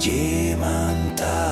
Jemantara.